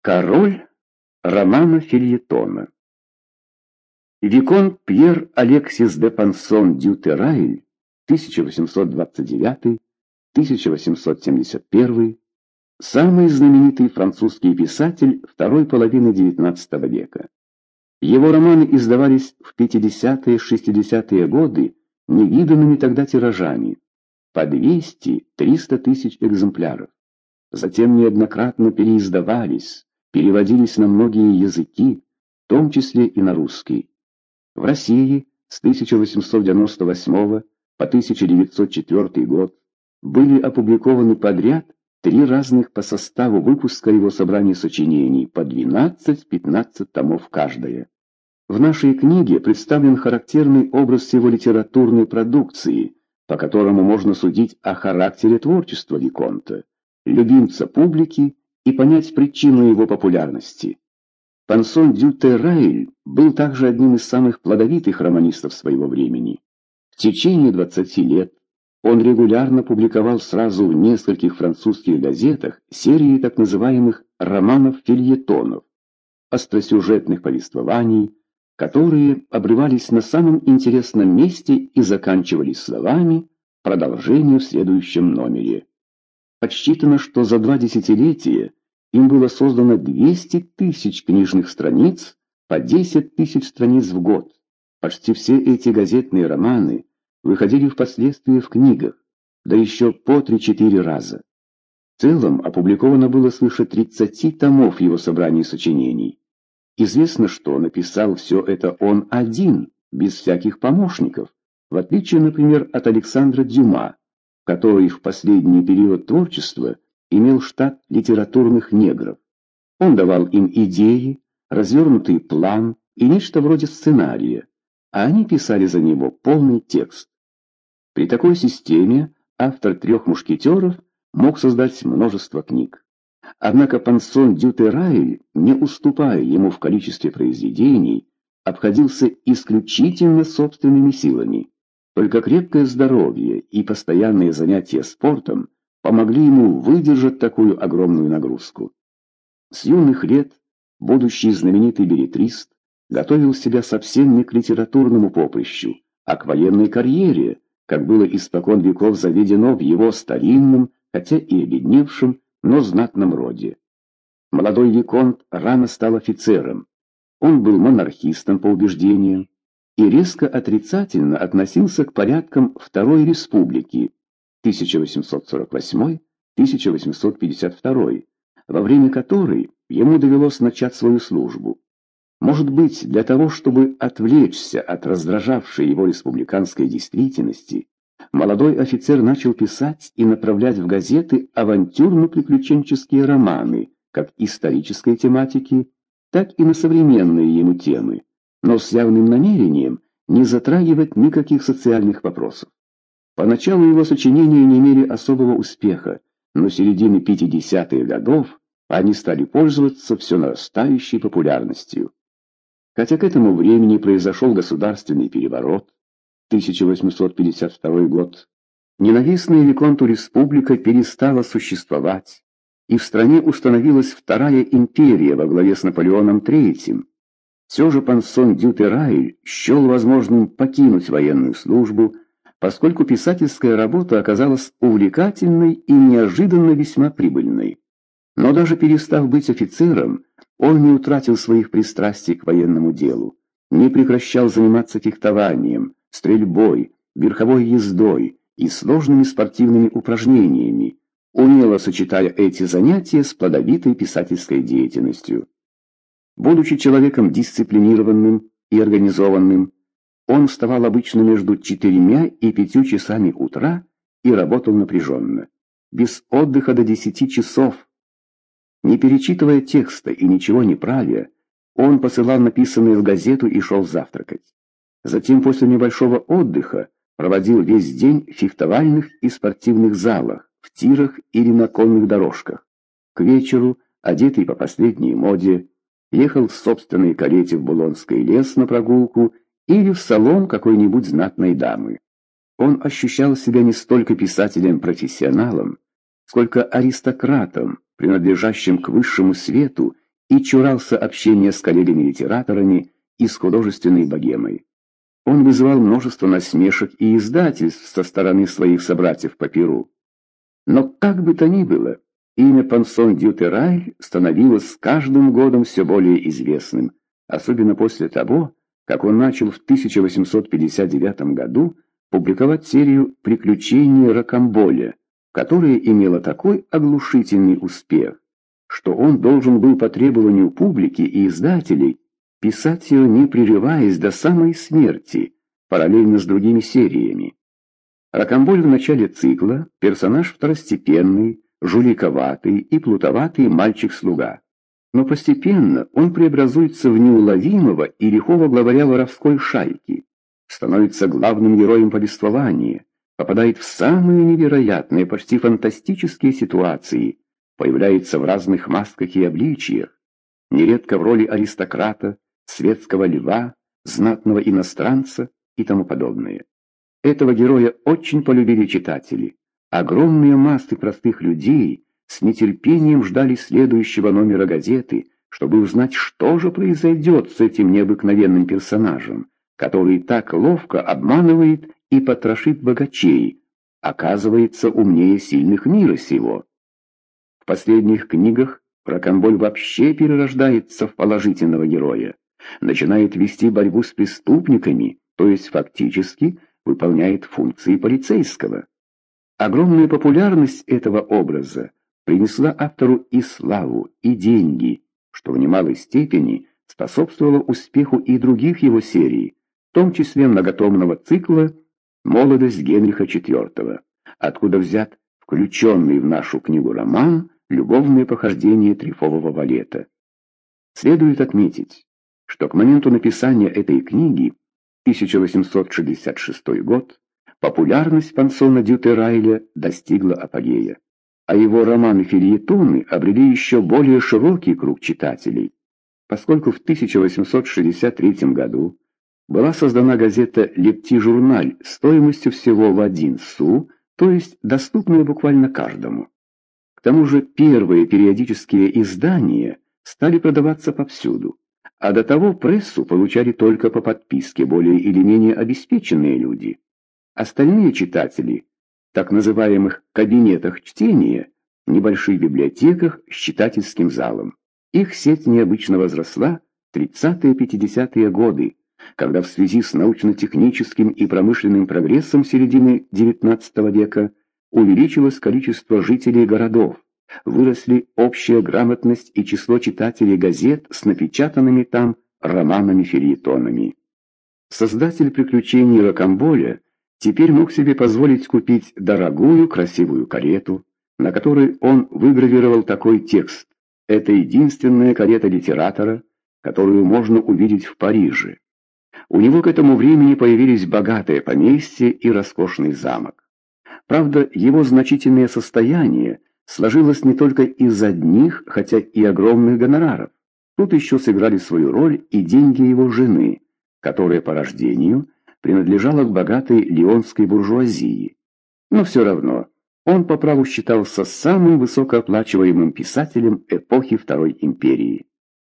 Король романа Фильетона Викон Пьер Алексис де Пансон Дютерайль 1829-1871 самый знаменитый французский писатель второй половины XIX века. Его романы издавались в 50-60-е годы невиданными тогда тиражами по 200-300 тысяч экземпляров. Затем неоднократно переиздавались, переводились на многие языки, в том числе и на русский. В России с 1898 по 1904 год были опубликованы подряд три разных по составу выпуска его собраний сочинений, по 12-15 томов каждое. В нашей книге представлен характерный образ его литературной продукции, по которому можно судить о характере творчества Виконта, любимца публики и понять причину его популярности. Пансон Дютеррайль был также одним из самых плодовитых романистов своего времени. В течение 20 лет он регулярно публиковал сразу в нескольких французских газетах серии так называемых романов-фильетонов, остросюжетных повествований, которые обрывались на самом интересном месте и заканчивались словами «продолжение в следующем номере». Подсчитано, что за два десятилетия им было создано 200 тысяч книжных страниц, по 10 тысяч страниц в год. Почти все эти газетные романы выходили впоследствии в книгах, да еще по 3-4 раза. В целом опубликовано было свыше 30 томов его собраний сочинений. Известно, что написал все это он один, без всяких помощников, в отличие, например, от Александра Дюма, который в последний период творчества имел штат литературных негров. Он давал им идеи, развернутый план и нечто вроде сценария, а они писали за него полный текст. При такой системе автор «Трех мушкетеров» мог создать множество книг. Однако Пансон Дютерайль, не уступая ему в количестве произведений, обходился исключительно собственными силами. Только крепкое здоровье и постоянные занятия спортом помогли ему выдержать такую огромную нагрузку. С юных лет будущий знаменитый билетрист готовил себя совсем не к литературному поприщу, а к военной карьере, как было испокон веков заведено в его старинном, хотя и обедневшем, но знатном роде. Молодой Виконт рано стал офицером. Он был монархистом по убеждениям, и резко отрицательно относился к порядкам Второй Республики 1848-1852, во время которой ему довелось начать свою службу. Может быть, для того, чтобы отвлечься от раздражавшей его республиканской действительности, молодой офицер начал писать и направлять в газеты авантюрно-приключенческие романы, как исторической тематики, так и на современные ему темы но с явным намерением не затрагивать никаких социальных вопросов. Поначалу его сочинения не имели особого успеха, но с середины 50-х годов они стали пользоваться все нарастающей популярностью. Хотя к этому времени произошел государственный переворот, 1852 год, ненавистная Виконту республика перестала существовать, и в стране установилась Вторая империя во главе с Наполеоном III, все же Пансон Дютерайль счел возможным покинуть военную службу, поскольку писательская работа оказалась увлекательной и неожиданно весьма прибыльной. Но даже перестав быть офицером, он не утратил своих пристрастий к военному делу, не прекращал заниматься фехтованием, стрельбой, верховой ездой и сложными спортивными упражнениями, умело сочетая эти занятия с плодовитой писательской деятельностью. Будучи человеком дисциплинированным и организованным, он вставал обычно между четырьмя и пятью часами утра и работал напряженно, без отдыха до десяти часов. Не перечитывая текста и ничего не правя, он посылал написанное в газету и шел завтракать. Затем после небольшого отдыха проводил весь день в фехтовальных и спортивных залах, в тирах или на конных дорожках. К вечеру, одетый по последней моде, ехал в собственной карете в Булонский лес на прогулку или в салон какой-нибудь знатной дамы. Он ощущал себя не столько писателем-профессионалом, сколько аристократом, принадлежащим к высшему свету и чурался общения с коллегами-литераторами и с художественной богемой. Он вызывал множество насмешек и издательств со стороны своих собратьев по Перу. Но как бы то ни было, имя Пансон Дютерайль становилось с каждым годом все более известным, особенно после того, как он начал в 1859 году публиковать серию «Приключения Рокамболя», которая имела такой оглушительный успех, что он должен был по требованию публики и издателей писать ее не прерываясь до самой смерти, параллельно с другими сериями. Рокамболь в начале цикла – персонаж второстепенный, жуликоватый и плутоватый мальчик-слуга. Но постепенно он преобразуется в неуловимого и лихого главаря воровской шайки, становится главным героем повествования, попадает в самые невероятные, почти фантастические ситуации, появляется в разных масках и обличиях, нередко в роли аристократа, светского льва, знатного иностранца и тому подобное. Этого героя очень полюбили читатели. Огромные массы простых людей с нетерпением ждали следующего номера газеты, чтобы узнать, что же произойдет с этим необыкновенным персонажем, который так ловко обманывает и потрошит богачей, оказывается умнее сильных мира сего. В последних книгах Рокомболь вообще перерождается в положительного героя, начинает вести борьбу с преступниками, то есть фактически выполняет функции полицейского. Огромная популярность этого образа принесла автору и славу, и деньги, что в немалой степени способствовало успеху и других его серий, в том числе многотомного цикла «Молодость Генриха IV», откуда взят включенный в нашу книгу роман «Любовные похождения трифового валета». Следует отметить, что к моменту написания этой книги, 1866 год, популярность Пансона Дютерайля достигла апогея, а его романы-фильетоны обрели еще более широкий круг читателей, поскольку в 1863 году была создана газета «Лепти-журналь» стоимостью всего в один су, то есть доступная буквально каждому. К тому же первые периодические издания стали продаваться повсюду, а до того прессу получали только по подписке более или менее обеспеченные люди. Остальные читатели, так называемых кабинетах чтения, небольших библиотеках с читательским залом. Их сеть необычно возросла в 30-50-е годы, когда в связи с научно-техническим и промышленным прогрессом середины XIX века увеличилось количество жителей городов, выросли общая грамотность и число читателей газет с напечатанными там романами-фельетонами. Создатель приключений Рокамболя теперь мог себе позволить купить дорогую красивую карету, на которой он выгравировал такой текст «Это единственная карета литератора, которую можно увидеть в Париже». У него к этому времени появились богатое поместье и роскошный замок. Правда, его значительное состояние сложилось не только из одних, хотя и огромных гонораров. Тут еще сыграли свою роль и деньги его жены, которая по рождению принадлежала к богатой лионской буржуазии. Но все равно он по праву считался самым высокооплачиваемым писателем эпохи Второй империи.